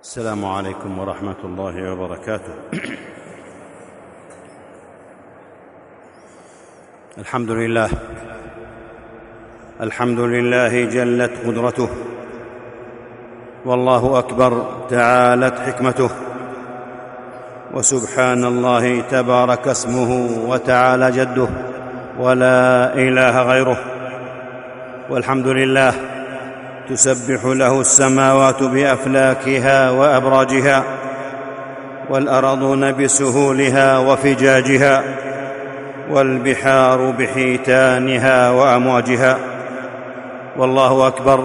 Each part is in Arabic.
السلام عليكم ورحمة الله وبركاته. الحمد لله. الحمد لله جلت قدرته. والله أكبر تعالت حكمته. وسبحان الله تبارك اسمه وتعالى جده. ولا إله غيره. والحمد لله تسبح له السماوات بأفلاكها وأبراجها والارضون بسهولها وفجاجها والبحار بحيتانها وأمواجها والله أكبر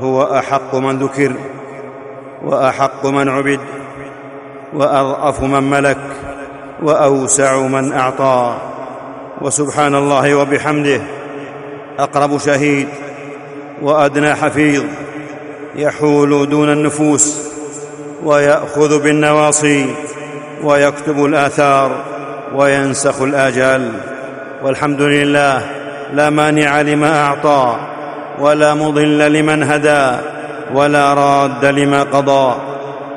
هو أحق من ذكر وأحق من عبد وأضعف من ملك وأوسع من أعطى وسبحان الله وبحمده أقرب شهيد وأدنى حفيظ يحول دون النفوس ويأخذ بالنواصي ويكتب الآثار وينسخ الآجال والحمد لله لا مانع لما أعطى ولا مضل لمن هدى ولا راد لما قضى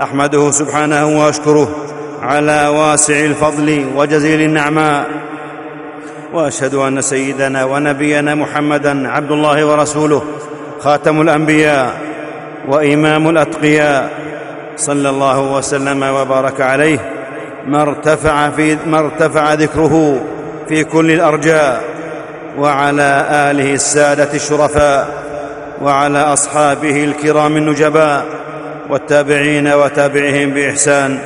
أحمده سبحانه وأشكره على واسع الفضل وجزيل النعماء وأشهد أن سيدنا ونبينا محمدا عبد الله ورسوله خاتم الأنبياء وإمام الأتقياء. صلى الله وسلم وبارك عليه. ما ارتفع, في ما ارتفع ذكره في كل الأرجاء. وعلى آله السادة الشرفاء. وعلى أصحابه الكرام النجباء. والتابعين وتابعهم بإحسان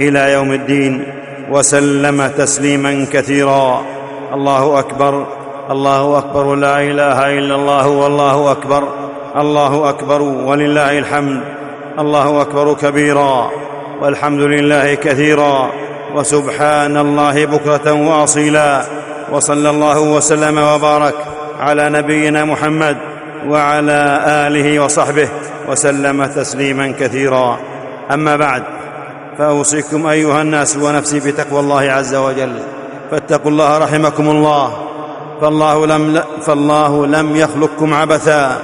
إلى يوم الدين. وسلم تسليما كثيرا. الله أكبر. الله أكبر لا إله إلا الله والله أكبر الله أكبر ولله الحمد الله أكبر كبيرا والحمد لله كثيرا وسبحان الله بكرة وأصيلا وصلى الله وسلم وبارك على نبينا محمد وعلى آله وصحبه وسلم تسليما كثيرا. أما بعد فأوصيكم أيها الناس ونفسي بتقوى الله عز وجل. فاتقوا الله رحمكم الله. فالله لم, فالله لم يخلقكم عبثا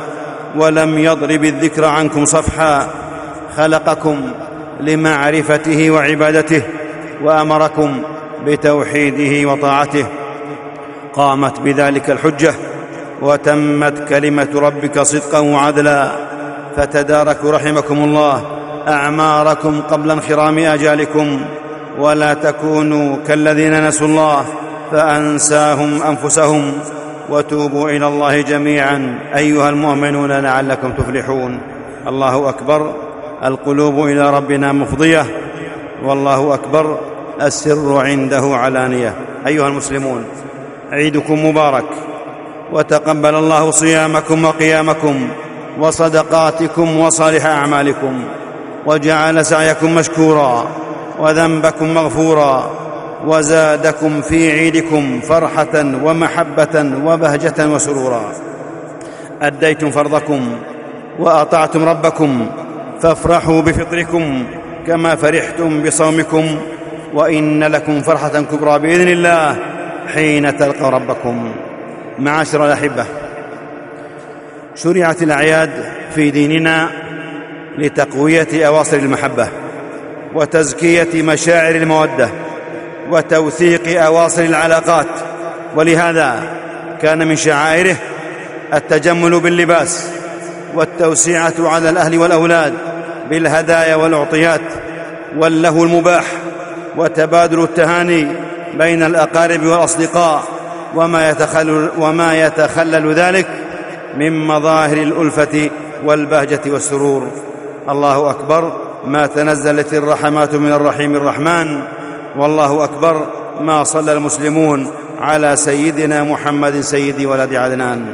ولم يضرب الذكر عنكم صفحا. خلقكم لمعرفته وعبادته وأمركم بتوحيده وطاعته. قامت بذلك الحجة وتمت كلمة ربك صدقا وعدلا. فتداركوا رحمكم الله أعماركم قبل انخرام آجالكم. ولا تكونوا كالذين نسوا الله فأنساهم أنفسهم وتوبوا إلى الله جميعا. أيها المؤمنون لعلكم تفلحون. الله أكبر. القلوب إلى ربنا مفضية. والله أكبر. السر عنده علانية. أيها المسلمون عيدكم مبارك. وتقبل الله صيامكم وقيامكم وصدقاتكم وصالح أعمالكم. وجعل سعيكم مشكورا. وذنبكم مغفورا. وزادكم في عيدكم فرحة ومحبة وبهجة وسرورا. أديتم فرضكم وأطعتم ربكم فافرحوا بفطركم كما فرحتم بصومكم وإن لكم فرحة كبرى بإذن الله حين تلقوا ربكم. معاشر الأحبة شرعت الأعياد في ديننا لتقوية أواصر المحبة وتزكية مشاعر المودة. وتوثيق أواصر العلاقات. ولهذا كان من شعائره التجمل باللباس والتوسعه على الأهل والأولاد بالهدايا والأعطيات واللهو المباح وتبادل التهاني بين الأقارب والأصدقاء وما يتخلل, وما يتخلل ذلك من مظاهر الألفة والبهجة والسرور. الله أكبر. ما تنزلت الرحمات من الرحيم الرحمن. والله أكبر ما صلى المسلمون على سيدنا محمد سيد ولد عدنان.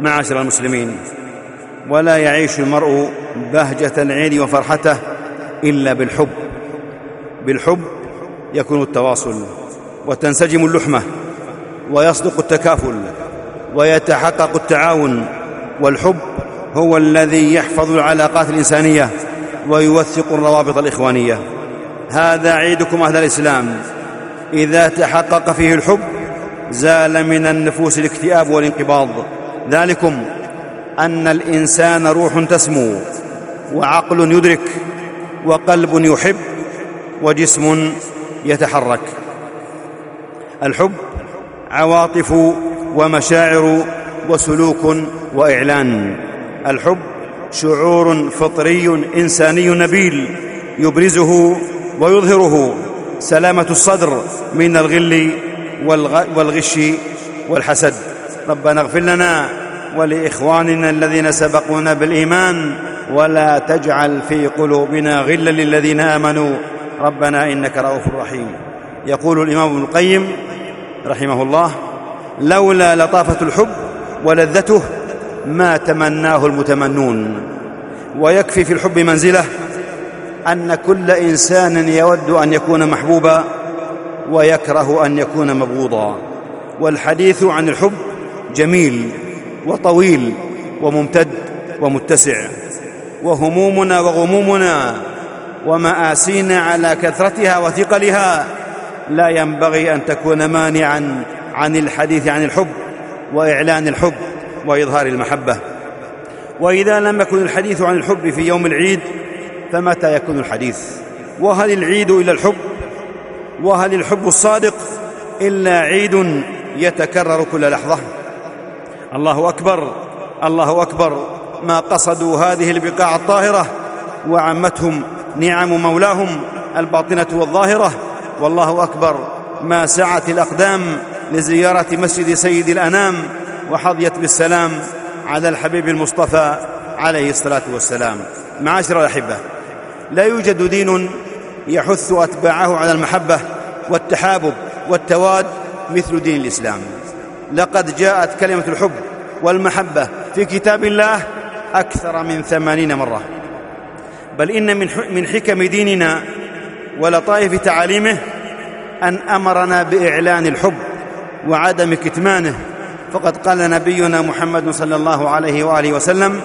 معاشر المسلمين ولا يعيش المرء بهجة العين وفرحته إلا بالحب. بالحب يكون التواصل وتنسجم اللحمة ويصدق التكافل ويتحقق التعاون والحب هو الذي يحفظ العلاقات الإنسانية ويوثق الروابط الإخوانية. هذا عيدكم أهل الإسلام. إذا تحقق فيه الحب زال من النفوس الاكتئاب والانقباض. ذلكم أن الإنسان روح تسمو وعقل يدرك وقلب يحب وجسم يتحرك. الحب عواطف ومشاعر وسلوك وإعلان. الحب شعور فطري إنساني نبيل يبرزه ويظهره سلامة الصدر من الغل والغش والحسد. ربنا اغفر لنا ولإخواننا الذين سبقونا بالإيمان ولا تجعل في قلوبنا غلا للذين آمنوا. ربنا إنك رؤوف رحيم. يقول الإمام ابن القيم رحمه الله لولا لطافة الحب ولذته ما تمناه المتمنون. ويكفي في الحب منزلة أن كل إنسان يود أن يكون محبوبا ويكره أن يكون مبغوضا. والحديث عن الحب جميل وطويل وممتد ومتسع. وهمومنا وغمومنا ومآسينا على كثرتها وثقلها لا ينبغي أن تكون مانعا عن الحديث عن الحب وإعلان الحب وإظهار المحبة. وإذا لم يكن الحديث عن الحب في يوم العيد فمتى يكون الحديث؟ وهل العيد الا الحب؟ وهل الحب الصادق؟ إلا عيد يتكرر كل لحظة. الله أكبر الله أكبر. ما قصدوا هذه البقاع الطاهرة؟ وعمتهم نعم مولاهم الباطنة والظاهرة. والله أكبر. ما سعت الأقدام لزيارة مسجد سيد الأنام وحظيت بالسلام على الحبيب المصطفى عليه الصلاة والسلام. معاشر الأحبة لا يوجد دين يحث أتباعه على المحبة والتحابب والتواد مثل دين الإسلام. لقد جاءت كلمة الحب والمحبة في كتاب الله أكثر من ثمانين مرة. بل إن من حكم ديننا ولطائف تعاليمه أن أمرنا بإعلان الحب وعدم كتمانه. فقد قال نبينا محمد صلى الله عليه وآله وسلم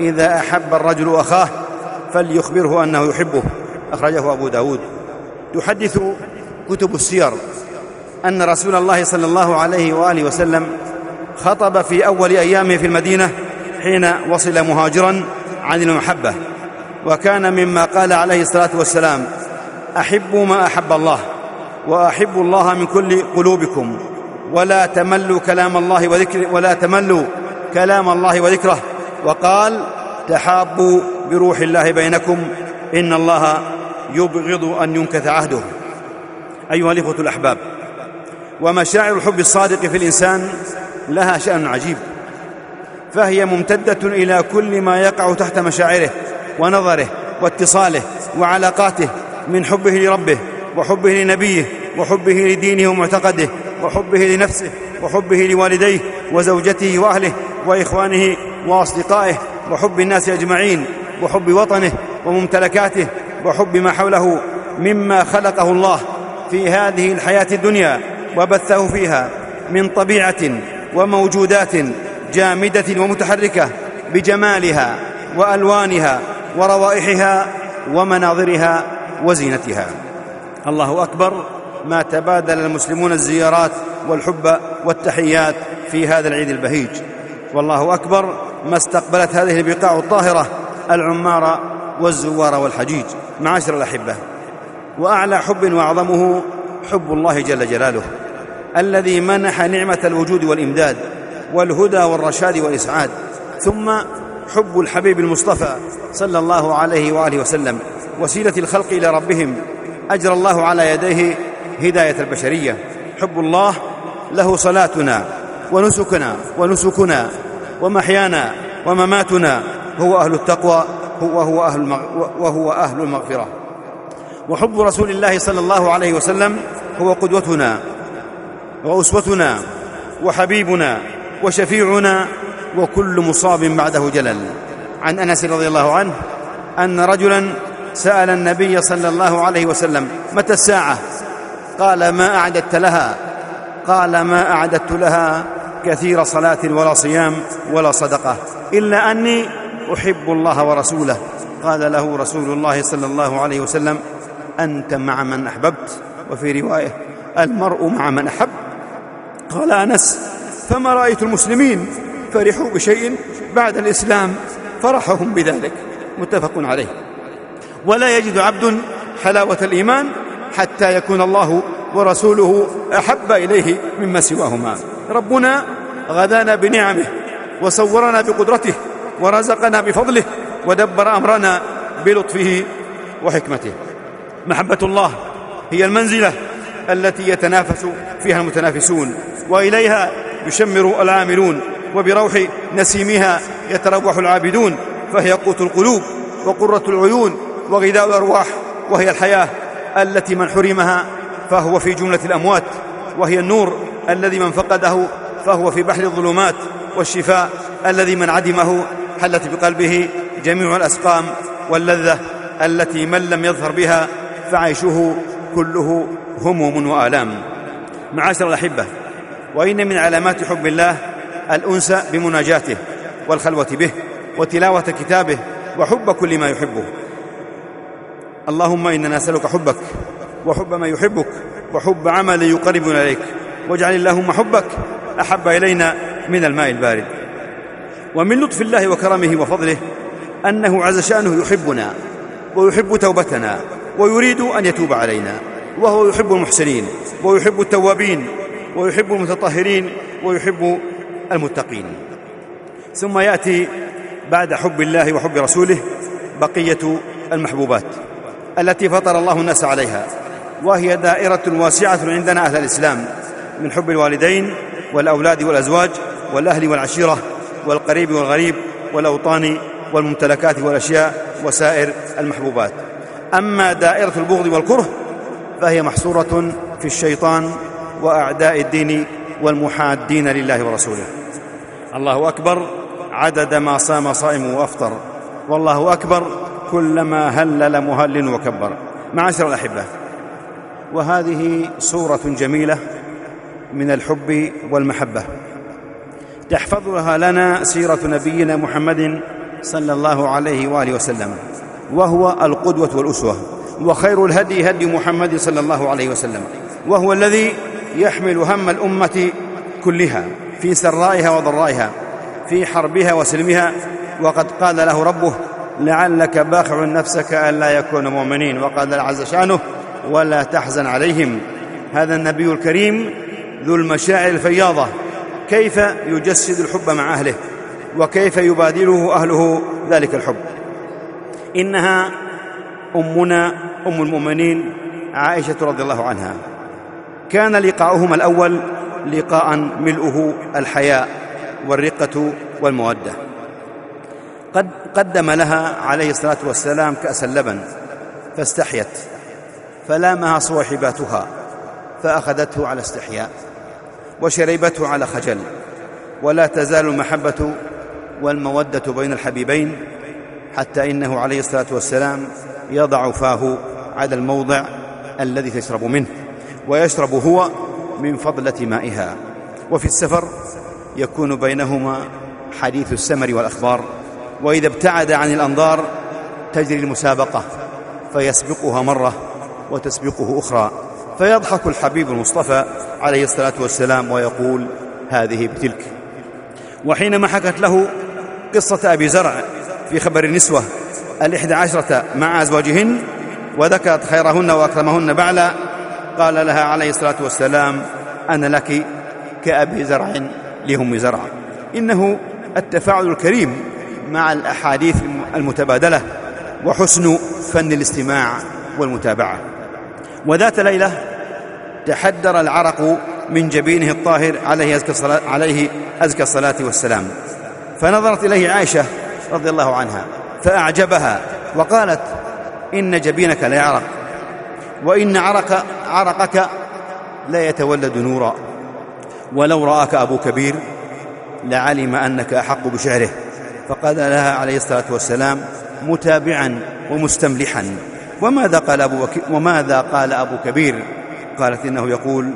إذا أحب الرجل أخاه فليخبره أنه يحبه. أخرجه أبو داود. تحدث كتب السير أن رسول الله صلى الله عليه وآله وسلم خطب في أول ايامه في المدينة حين وصل مهاجرا عن المحبة وكان مما قال عليه الصلاة والسلام أحبوا ما أحب الله وأحبوا الله من كل قلوبكم ولا تملوا كلام الله وذكر ولا تملوا كلام الله وذكره. وقال تحابوا بروح الله بينكم إن الله يبغض أن ينكث عهده. أيها الإخوة الأحباب ومشاعر الحب الصادق في الإنسان لها شأن عجيب فهي ممتدة إلى كل ما يقع تحت مشاعره ونظره واتصاله وعلاقاته من حبه لربه وحبه لنبيه وحبه لدينه ومعتقده وحبه لنفسه وحبه لوالديه وزوجته وأهله وإخوانه وأصدقائه وحب الناس أجمعين وحب وطنه وممتلكاته وحب ما حوله مما خلقه الله في هذه الحياة الدنيا وبثه فيها من طبيعة وموجودات جامدة ومتحركة بجمالها وألوانها وروائحها ومناظرها وزينتها. الله أكبر. ما تبادل المسلمون الزيارات والحب والتحيات في هذا العيد البهيج. والله أكبر. ما استقبلت هذه البقاع الطاهرة العمار والزوار والحجيج. معاشر الأحبة وأعلى حب وأعظمه حب الله جل جلاله الذي منح نعمة الوجود والإمداد والهدى والرشاد والإسعاد ثم حب الحبيب المصطفى صلى الله عليه وآله وسلم وسيلة الخلق إلى ربهم أجرى الله على يديه هداية البشرية. حب الله له صلاتنا ونسكنا ونسكنا ومحيانا ومماتنا هو أهل التقوى وهو أهل وهو أهل المغفرة. وحب رسول الله صلى الله عليه وسلم هو قدوتنا وأسوتنا وحبيبنا وشفيعنا وكل مصاب بعده جلل. عن أنس رضي الله عنه أن رجلا سأل النبي صلى الله عليه وسلم متى الساعة؟ قال ما أعددت لها. قال ما أعددت لها كثير صلاة ولا صيام ولا صدقة. إلا أني أحب الله ورسوله. قال له رسول الله صلى الله عليه وسلم أنت مع من أحببت؟ وفي رواية المرء مع من أحب؟ قال أنس فما رأيت المسلمين فرحوا بشيء بعد الإسلام فرحهم بذلك. متفق عليه. ولا يجد عبد حلاوة الإيمان حتى يكون الله ورسوله أحب إليه مما سواهما. ربنا غدانا بنعمه وصورنا بقدرته ورزقنا بفضله ودبر أمرنا بلطفه وحكمته. محبة الله هي المنزلة التي يتنافس فيها المتنافسون وإليها يشمر العاملون وبروح نسيمها يتروح العابدون فهي قوت القلوب وقرة العيون وغذاء الأرواح وهي الحياة التي من حرمها فهو في جملة الأموات وهي النور الذي من فقده فهو في بحر الظلمات والشفاء الذي من عدمه حلت بقلبه جميع الأسقام واللذة التي من لم يظهر بها فعيشه كله هموم وآلام. معاشر الأحبة وإن من علامات حب الله الأنس بمناجاته والخلوة به وتلاوة كتابه وحب كل ما يحبه. اللهم إننا نسألك حبك وحب ما يحبك وحب عمل يقربنا إليك. واجعل اللهم حبك أحب إلينا من الماء البارد. ومن لطف الله وكرمه وفضله أنه عز شأنه يحبنا ويحب توبتنا ويريد أن يتوب علينا وهو يحب المحسنين ويحب التوابين ويحب المتطهرين ويحب المتقين. ثم يأتي بعد حب الله وحب رسوله بقية المحبوبات التي فطر الله الناس عليها وهي دائرة واسعة عندنا أهل الإسلام من حب الوالدين والأولاد والأزواج والأهل والعشيرة والقريب والغريب والأوطان والممتلكات والأشياء وسائر المحبوبات. أما دائرة البغض والكره فهي محصورة في الشيطان وأعداء الدين والمحادين لله ورسوله. الله أكبر عدد ما صام صائم وأفطر. والله أكبر كلما هلل مهل وكبر. معاشر الأحبة وهذه صورة جميلة من الحب والمحبة. تحفظها لنا سيرة نبينا محمد صلى الله عليه وآله وسلم وهو القدوة والأسوة وخير الهدي هدي محمد صلى الله عليه وسلم وهو الذي يحمل هم الأمة كلها في سرائها وضرائها في حربها وسلمها وقد قال له ربه لعلك باخع نفسك ألا يكونوا مؤمنين وقال عز شأنه ولا تحزن عليهم هذا النبي الكريم ذو المشاعر الفياضة. كيف يجسد الحب مع أهله؟ وكيف يبادله أهله ذلك الحب؟ إنها أمنا أم المؤمنين عائشة رضي الله عنها. كان لقاؤهما الأول لقاء ملؤه الحياء والرقة والمودة. قد قدم لها عليه الصلاة والسلام كأس اللبن فاستحيت فلامها صواحباتها فأخذته على استحياء. وشربته على خجل. ولا تزال المحبة والمودة بين الحبيبين حتى إنه عليه الصلاة والسلام يضع فاه على الموضع الذي تشرب منه ويشرب هو من فضلة مائها. وفي السفر يكون بينهما حديث السمر والأخبار وإذا ابتعد عن الأنظار تجري المسابقة فيسبقها مرة وتسبقه أخرى. فيضحك الحبيب المصطفى عليه الصلاة والسلام ويقول هذه بتلك. وحينما حكت له قصة أبي زرع في خبر النسوة الإحدى عشرة مع أزواجهن وذكرت خيرهن وأكرمهن بعلا قال لها عليه الصلاة والسلام أنا لك كأبي زرع لهم زرع. إنه التفاعل الكريم مع الأحاديث المتبادلة وحسن فن الاستماع والمتابعة. وذات ليلة تحدر العرق من جبينه الطاهر عليه أزكى الصلاة, عليه أزكى الصلاة والسلام. فنظرت إليه عائشة رضي الله عنها فأعجبها وقالت إن جبينك ليعرق وإن عرق عرقك لا يتولد نورا ولو رآك أبو كبير لعلم أنك أحق بشعره. فقال لها عليه الصلاة والسلام متابعا ومستملحا. وماذا قال أبو, وماذا قال أبو كبير؟ قالت إنه يقول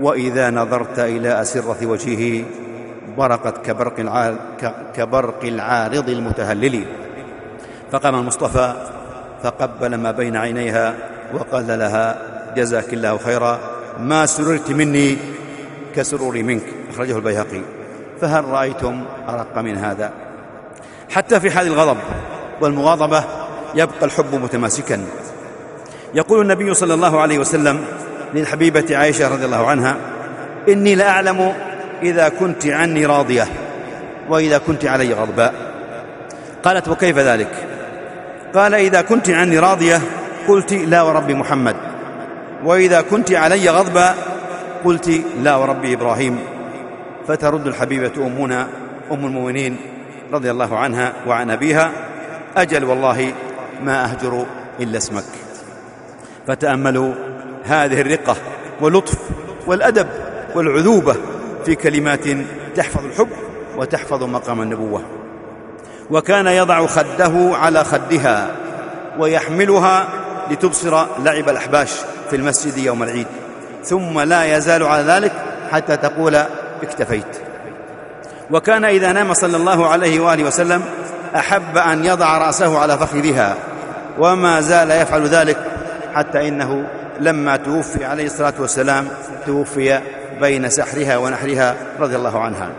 وإذا نظرت إلى أسرة وجهه برقت كبرق, العار كبرق العارض المتهلل. فقام المصطفى فقبل ما بين عينيها وقال لها جزاك الله خيرا ما سررت مني كسروري منك أخرجه البيهقي. فهل رأيتم أرق من هذا؟ حتى في حال الغضب والمغاضبة يبقى الحب متماسكا. يقول النبي صلى الله عليه وسلم للحبيبة عائشة رضي الله عنها إني لأعلم إذا كنت عني راضية وإذا كنت علي غضباء. قالت وكيف ذلك؟ قال إذا كنت عني راضية قلت لا ورب محمد وإذا كنت علي غضبا قلت لا ورب إبراهيم. فترد الحبيبة أمنا أم المؤمنين رضي الله عنها وعن أبيها أجل والله ما أهجر إلا اسمك. فتأملوا هذه الرقة واللطف والأدب والعذوبة في كلمات تحفظ الحب وتحفظ مقام النبوة. وكان يضع خده على خدها ويحملها لتبصر لعب الأحباش في المسجد يوم العيد. ثم لا يزال على ذلك حتى تقول اكتفيت. وكان إذا نام صلى الله عليه وآله وسلم أحب أن يضع رأسه على فخذها وما زال يفعل ذلك حتى إنه لما توفي عليه الصلاة والسلام توفي بين سحرها ونحرها رضي الله عنها.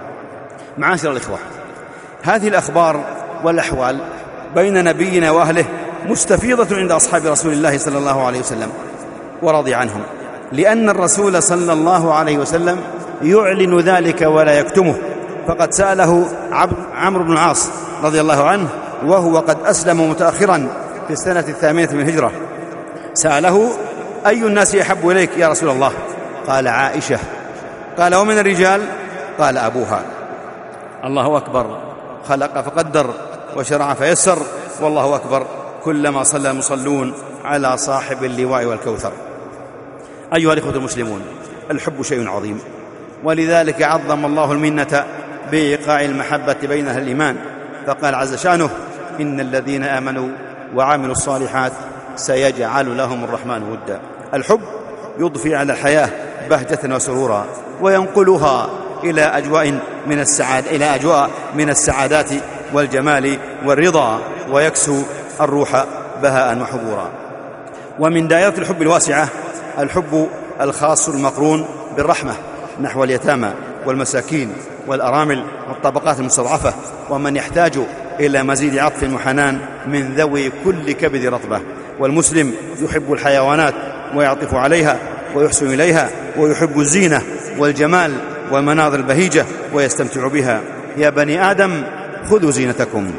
معاشر الإخوة هذه الأخبار والأحوال بين نبينا وأهله مستفيضة عند أصحاب رسول الله صلى الله عليه وسلم ورضي عنهم لأن الرسول صلى الله عليه وسلم يعلن ذلك ولا يكتمه. فقد سأله عمرو بن العاص رضي الله عنه وهو قد أسلم متأخرا في السنة الثامنة من الهجرة سأله أي الناس يحب إليك يا رسول الله؟ قال عائشة. قال ومن الرجال؟ قال أبوها. الله أكبر. خلق فقدر وشرع فيسر. والله أكبر. كلما صلى المصلون على صاحب اللواء والكوثر. أيها الإخوة المسلمون الحب شيء عظيم. ولذلك عظم الله المنة بإيقاع المحبة بين أهل الإيمان. فقال عز شأنه إن الذين آمنوا وعملوا الصالحات سيجعل لهم الرحمن ودا. الحب يضفي على الحياة بهجة وسرورا وينقلها إلى أجواء من السعادة إلى أجواء من السعادات والجمال والرضا ويكسو الروح بهاء وحبورا. ومن دائرة الحب الواسعة الحب الخاص المقرون بالرحمة نحو اليتامى والمساكين والأرامل والطبقات المستضعفة ومن يحتاج إلى مزيد عطف وحنان من ذوي كل كبد رطبة. والمسلم يحب الحيوانات ويعطف عليها ويحسن إليها ويحب الزينة والجمال والمناظر البهيجة ويستمتع بها. يا بني آدم خذوا زينتكم.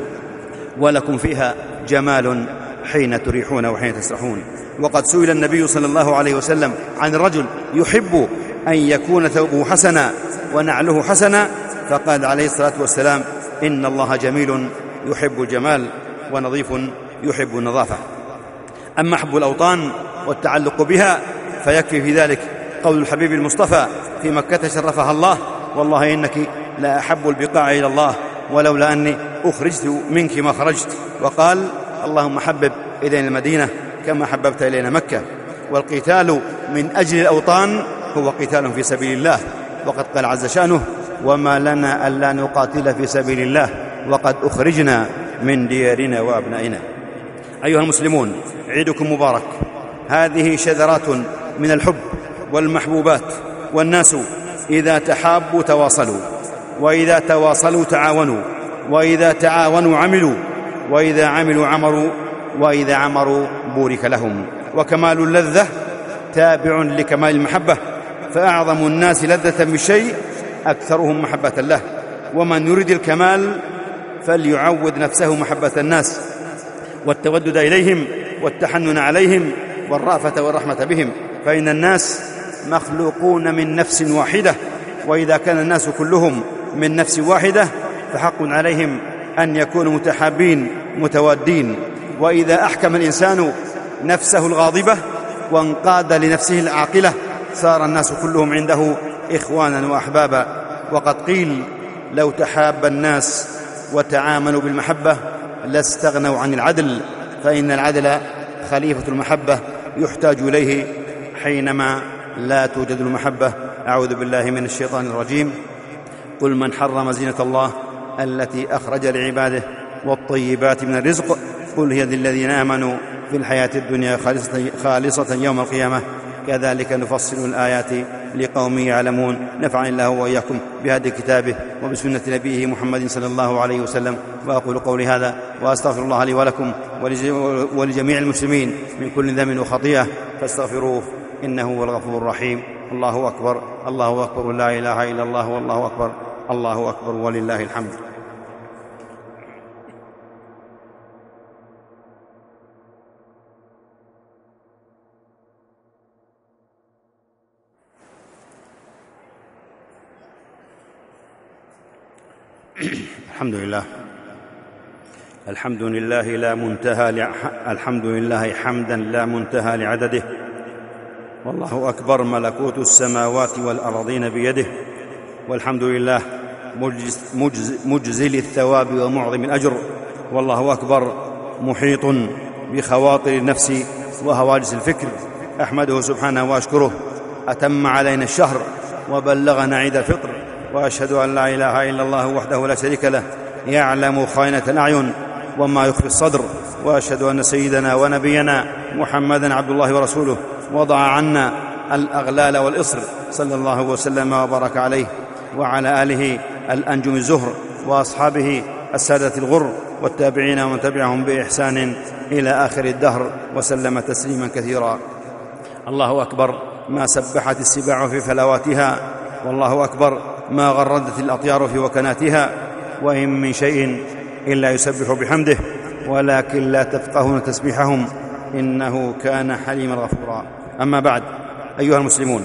ولكم فيها جمال حين تريحون وحين تسرحون. وقد سئل النبي صلى الله عليه وسلم عن الرجل يحب أن يكون ثوبه حسنا ونعله حسنا فقال عليه الصلاة والسلام إن الله جميل يحب الجمال ونظيف يحب النظافة. أما حب الأوطان والتعلق بها فيكفي في ذلك قول الحبيب المصطفى في مكة شرفها الله والله إنك لا أحب البقاع إلى الله ولولا أني أخرجت منك ما خرجت. وقال اللهم حبب إلينا المدينة كما حببت إلينا مكة والقتال من أجل الأوطان هو قتال في سبيل الله وقد قال عز شأنه وما لنا ألا نقاتل في سبيل الله وقد أخرجنا من ديارنا وأبنائنا. أيها المسلمون عيدكم مبارك. هذه شذرات من الحب والمحبوبات والناس إذا تحابوا تواصلوا وإذا تواصلوا تعاونوا وإذا تعاونوا عملوا وإذا عملوا عمروا وإذا عمروا بورك لهم. وكمال اللذة تابع لكمال المحبة فأعظم الناس لذة بالشيء أكثرهم محبة له. ومن يريد الكمال فليعود نفسه محبة الناس والتودد إليهم والتحنن عليهم والرأفة والرحمة بهم. فإن الناس مخلوقون من نفس واحدة وإذا كان الناس كلهم من نفس واحدة فحق عليهم أن يكونوا متحابين متوادين. وإذا أحكم الإنسان نفسه الغاضبة وانقاد لنفسه العاقلة صار الناس كلهم عنده إخوانا وأحبابا. وقد قيل لو تحاب الناس وتعاملوا بالمحبة لاستغنوا عن العدل فإن العدل خليفة المحبة يحتاج إليه حينما لا توجد المحبة. أعوذ بالله من الشيطان الرجيم. قل من حرم زينة الله التي أخرج لعباده والطيبات من الرزق. قل هي للذين آمنوا في الحياة الدنيا خالصة, خالصة يوم القيامة. كذلك نفصل الآيات لقوم يعلمون. نفعني الله وإياكم بهدي كتابه وبسنة نبيه محمد صلى الله عليه وسلم. وأقول قولي هذا وأستغفر الله لي ولكم ولجميع المسلمين من كل ذنب وخطيئة فاستغفروه إنه هو الغفور الرحيم. الله أكبر. الله أكبر. لا إله إلا الله. والله أكبر. الله أكبر. ولله الحمد. الحمد لله. الحمد لله لا منتهى لع... الحمد لله حمدا لا منتهى لعدده. والله أكبر ملكوت السماوات والأرضين بيده. والحمد لله مجز... مجز... مجزل الثواب ومعظم الأجر. والله أكبر محيط بخواطر النفس وهواجس الفكر. أحمده سبحانه وأشكره. أتم علينا الشهر وبلغنا عيد الفطر. وأشهد أن لا إله إلا الله وحده لا شريك له يعلم خائنة الاعين وما يخفي الصدر وأشهد أن سيدنا ونبينا محمدا عبد الله ورسوله وضع عنا الأغلال والإصر صلى الله وسلم وبارك عليه وعلى آله الأنجم الزهر وأصحابه السادة الغر والتابعين ومن تبعهم بإحسان إلى آخر الدهر وسلم تسليما كثيرا. الله أكبر. ما سبحت السباع في فلواتها والله أكبر ما غردت الأطيار في وكناتها وإن من شيء إلا يسبح بحمده ولكن لا تفقهون تسبيحهم إنه كان حليما غفورا. أما بعد أيها المسلمون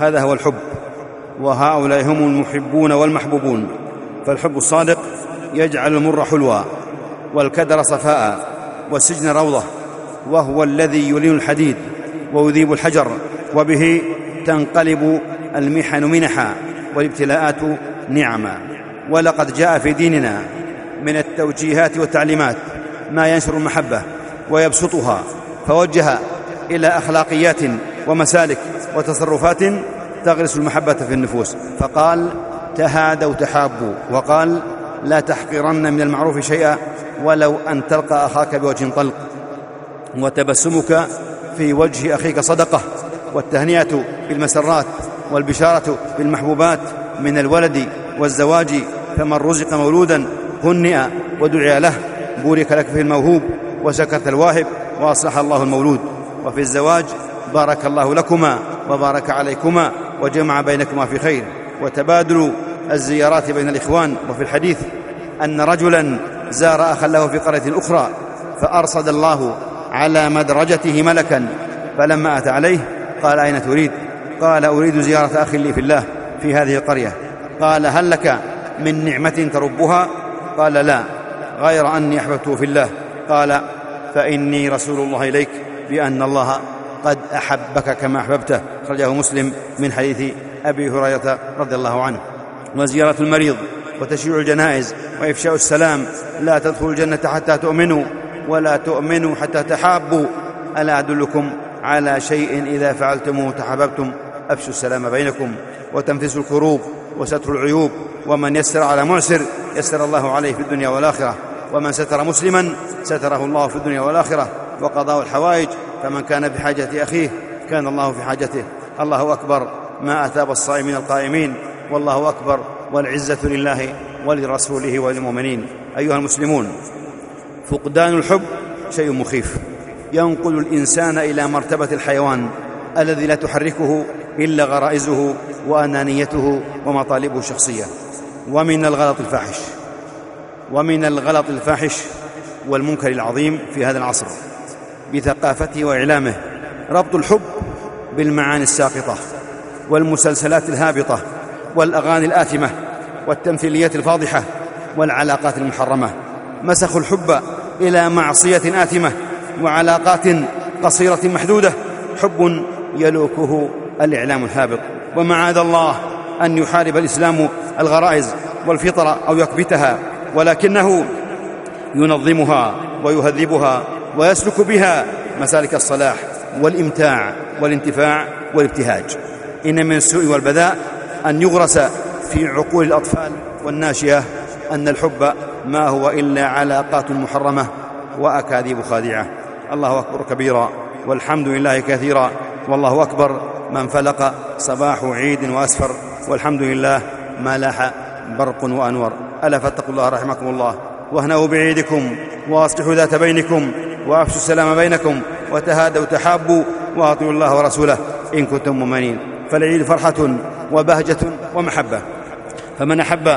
هذا هو الحب وهؤلاء هم المحبون والمحبوبون فالحب الصادق يجعل المر حلوا والكدر صفاء والسجن روضة وهو الذي يلين الحديد ويذيب الحجر وبه تنقلب المحن منحا والابتلاءات نعما. ولقد جاء في ديننا من التوجيهات والتعليمات ما ينشر المحبة ويبسطها فوجه إلى أخلاقيات ومسالك وتصرفات تغرس المحبة في النفوس. فقال تهادوا تحابوا. وقال لا تحقرن من المعروف شيئا ولو أن تلقى أخاك بوجه طلق. وتبسمك في وجه أخيك صدقة. والتهنئة بالمسرات والبشارة بالمحبوبات من الولد والزواج فمن رزق مولودا هنئ ودعي له بورك لك في الموهوب وسكت الواهب وأصلح الله المولود. وفي الزواج بارك الله لكما وبارك عليكما وجمع بينكما في خير. وتبادل الزيارات بين الإخوان. وفي الحديث أن رجلا زار أخا له في قرية أخرى فأرصد الله على مدرجته ملكا فلما أتى عليه قال أين تريد؟ قال أريد زيارة اخ لي في الله في هذه القرية. قال هل لك من نعمة تربها؟ قال لا غير أني أحببته في الله. قال فإني رسول الله إليك بأن الله قد أحبك كما أحببته. خرجه مسلم من حديث أبي هريرة رضي الله عنه. وزيارة المريض وتشييع الجنائز وإفشاء السلام. لا تدخلوا الجنة حتى تؤمنوا ولا تؤمنوا حتى تحابوا. ألا أدلكم على شيء إذا فعلتموه تحاببتم. أفشوا السلام بينكم وتنفسوا الكروب وستر العيوب. ومن يسر على معسر يسر الله عليه في الدنيا والآخرة. ومن ستر مسلما ستره الله في الدنيا والآخرة. وقضاه الحوائج فمن كان بحاجة أخيه كان الله في حاجته. الله أكبر. ما أثاب الصائمين القائمين. والله أكبر. والعزة لله ولرسوله وللمؤمنين. أيها المسلمون فقدان الحب شيء مخيف. ينقل الإنسان إلى مرتبة الحيوان الذي لا تحركه إلا غرائزه وأنانيته ومطالبه الشخصيه ومن الغلط الفاحش. ومن الغلط الفاحش والمنكر العظيم في هذا العصر بثقافته وإعلامه ربط الحب بالمعاني الساقطه والمسلسلات الهابطة والأغاني الآثمة والتمثيليات الفاضحة والعلاقات المحرمة. مسخوا الحب إلى معصية آثمة وعلاقات قصيرة محدودة حب يلوكه الإعلام الهابط. ومعاذ الله أن يحارب الإسلام الغرائز والفطر أو يكبتها ولكنه ينظمها ويهذبها ويسلك بها مسالك الصلاح والإمتاع والانتفاع والابتهاج. إن من السوء والبذاء أن يغرس في عقول الأطفال والناشئة أن الحب ما هو إلا علاقات محرمة وأكاذيب خادعة. الله أكبر كبيرا والحمد لله كثيرا والله أكبر من فلق صباح عيد وأسفر والحمد لله ما لاح برق وأنور. ألا فاتقوا الله رحمكم الله واهنوا بعيدكم وأصلحوا ذات بينكم وأفشوا السلام بينكم وتهادوا تحابوا وأطيعوا الله ورسوله إن كنتم مؤمنين. فالعيد فرحة وبهجة ومحبة. فمن أحب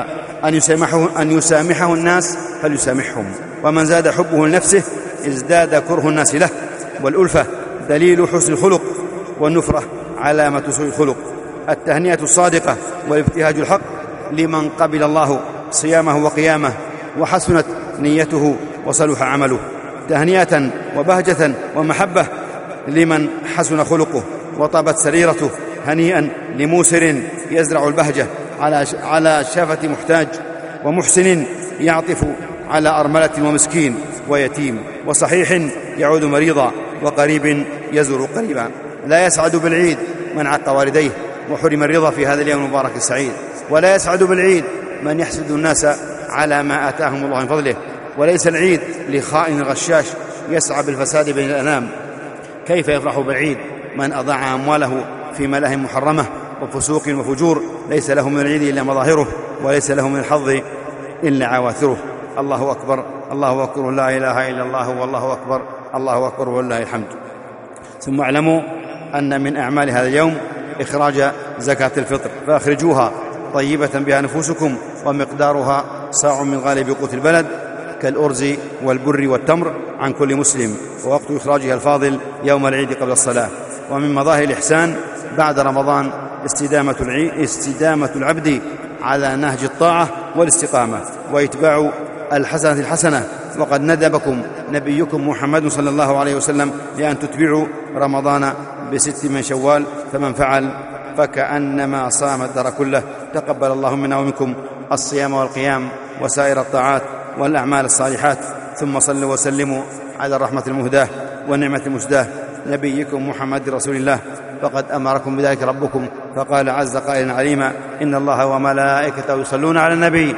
أن يسامحه, أن يسامحه الناس فليسامحهم ومن زاد حبه لنفسه ازداد كره الناس له والألفة دليل حسن الخلق والنفرة علامة سوء الخلق. التهنئة الصادقة والابتهاج الحق لمن قبل الله صيامه وقيامه وحسنت نيته وصلح عمله. تهنئة وبهجة ومحبة لمن حسن خلقه وطابت سريرته هنيئا لموسر يزرع البهجة على شافة محتاج ومحسن يعطف على أرملة ومسكين ويتيم وصحيح يعود مريضا وقريب يزور قريبا. لا يسعد بالعيد من عق والديه وحرم الرضا في هذا اليوم المبارك السعيد. ولا يسعد بالعيد من يحسد الناس على ما آتاهم الله من فضله. وليس العيد لخائن غشاش يسعى بالفساد بين الأنام. كيف يفرح بالعيد من أضاع أمواله في ملاهي محرمة وفسوق وفجور؟ ليس له من العيد إلا مظاهره وليس له من الحظ إلا عواثره. الله أكبر الله أكبر لا إله إلا الله والله أكبر الله أكبر ولله الحمد. ثم اعلموا أن من أعمال هذا اليوم إخراج زكاة الفطر فأخرجوها طيبة بها نفوسكم ومقدارها صاع من غالب قوت البلد كالأرز والبر والتمر عن كل مسلم ووقت إخراجها الفاضل يوم العيد قبل الصلاة. ومن مظاهر الإحسان بعد رمضان استدامة, استدامة العبد على نهج الطاعة والاستقامة وإتباع الحسنة الحسنة. وقد ندبكم نبيكم محمد صلى الله عليه وسلم لأن تتبعوا رمضان بست من شوال فمن فعل فكأنما صام الدار كله. تقبل الله منا ومنكم الصيام والقيام وسائر الطاعات والأعمال الصالحات. ثم صلوا وسلموا على الرحمة المهداة والنعمة المسداة نبيكم محمد رسول الله. فقد أمركم بذلك ربكم فقال عز قائلا عليما إن الله وملائكته يصلون على النبي.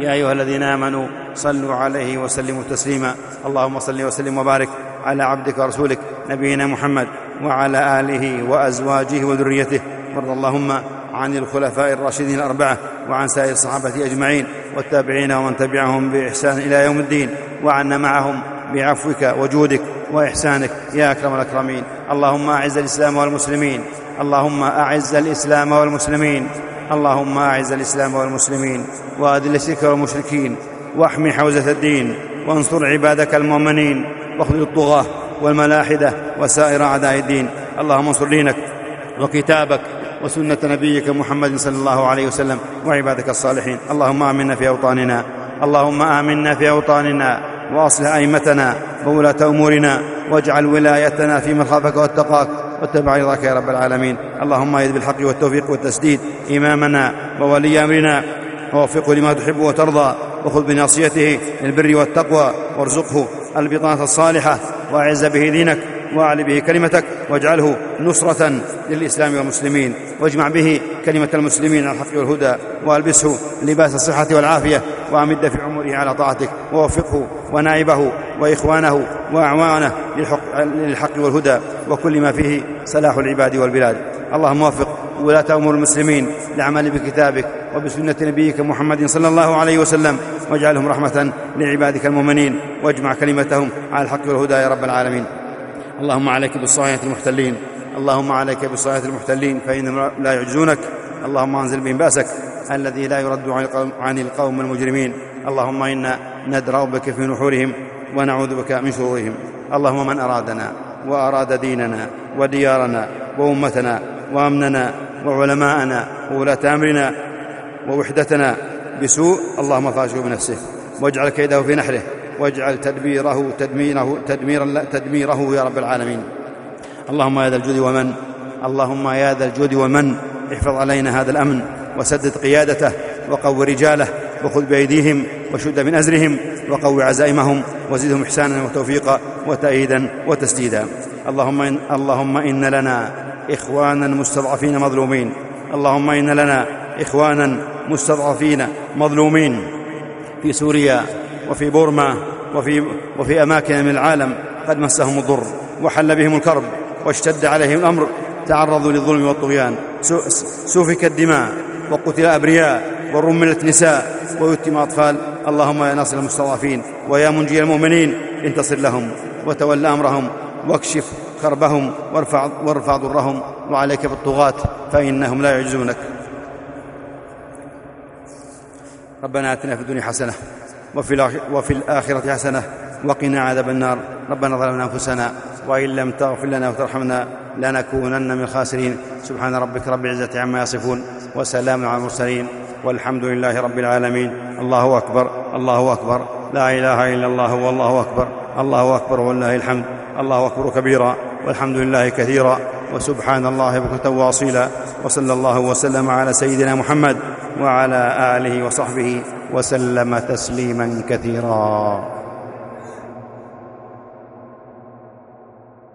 يا أيها الذين آمنوا صلوا عليه وسلموا تسليما. اللهم صل وسلم وبارك على عبدك ورسولك نبينا محمد وعلى آله وأزواجه وذريته. وارض اللهم عن الخلفاء الراشدين الأربعة وعن سائر الصحابة أجمعين والتابعين ومن تبعهم بإحسان إلى يوم الدين. وعنا معهم بعفوك وجودك وإحسانك يا أكرم الأكرمين. اللهم أعز الإسلام والمسلمين. اللهم أعز الإسلام والمسلمين. اللهم أعز الإسلام والمسلمين وأذل الشرك والمشركين واحمي حوزة الدين وانصر عبادك المؤمنين واخذل الطغاة والملاحدة وسائر أعداء الدين. اللهم انصر دينك وكتابك وسنة نبيك محمد صلى الله عليه وسلم وعبادك الصالحين. اللهم آمنا في أوطاننا. اللهم آمنا في أوطاننا. وأصلح أئمتنا وولاة أمورنا. واجعل ولايتنا في من خافك واتقاك. واتبع رضاك يا رب العالمين. اللهم ايد بالحق والتوفيق والتسديد إمامنا وولي أمرنا. ووفقه لما تحب وترضى. وخذ بناصيته للبر والتقوى. وارزقه البطانة الصالحة. وأعز به دينك. واعل به كلمتك. واجعله نصرة للإسلام والمسلمين. واجمع به كلمة المسلمين على الحق والهدى. والبسه لباس الصحة والعافية. وأمد في عمره على طاعتك ووفقه ونائبه وإخوانه وأعوانه للحق والهدى وكل ما فيه صلاح العباد والبلاد. اللهم وفق ولاة أمور المسلمين لعمل بكتابك وبسنة نبيك محمد صلى الله عليه وسلم واجعلهم رحمة لعبادك المؤمنين واجمع كلمتهم على الحق والهدى يا رب العالمين. اللهم عليك بالصهاينة المحتلين اللهم عليك بالصهاينة المحتلين فإنهم لا يعجزونك. اللهم أنزل بهم بأسك الذي لا يرد عن القوم المجرمين. اللهم إنا ندرا بك في نحورهم ونعوذ بك من شرورهم. اللهم من أرادنا وأراد ديننا وديارنا وأمتنا وأمننا وعلماءنا وولاة أمرنا ووحدتنا بسوء اللهم فاشله بنفسه واجعل كيده في نحره واجعل تدبيره تدميره تدميرا تدميره يا رب العالمين. اللهم يا ذا الجود ومن اللهم يا ذا الجود ومن احفظ علينا هذا الأمن. وسدد قيادته وقو رجاله وخذ بأيديهم وشد من أزرهم وقو عزائمهم وزدهم إحسانا وتوفيقا وتأييدا وتسديدا. اللهم إن, اللهم إن لنا إخوانا مستضعفين مظلومين. اللهم إن لنا إخوانا مستضعفين مظلومين. في سوريا وفي بورما وفي, وفي أماكن من العالم قد مسهم الضر وحل بهم الكرب واشتد عليهم الأمر تعرضوا للظلم والطغيان. سفك الدماء. وقتل أبرياء ورملت نساء ويتم أطفال. اللهم يا ناصر المستضعفين ويا منجي المؤمنين انتصر لهم وتول أمرهم واكشف كربهم وارفع, وارفع ضرهم وعليك بالطغاة فإنهم لا يعجزونك. ربنا آتنا في الدنيا حسنة وفي, وفي الآخرة حسنة وقنا عذاب النار. ربنا ظلمنا أنفسنا وإن لم تغفر لنا وترحمنا لنكونن من الخاسرين. سبحان ربك رب العزة عما يصفون وسلام على المرسلين. والحمد لله رب العالمين. الله أكبر. الله أكبر. لا إله إلا الله والله أكبر. الله أكبر والله الحمد. الله أكبر كبيرا. والحمد لله كثيرا. وسبحان الله بكرة واصيلا. وصلى الله وسلم على سيدنا محمد وعلى آله وصحبه وسلم تسليما كثيرا.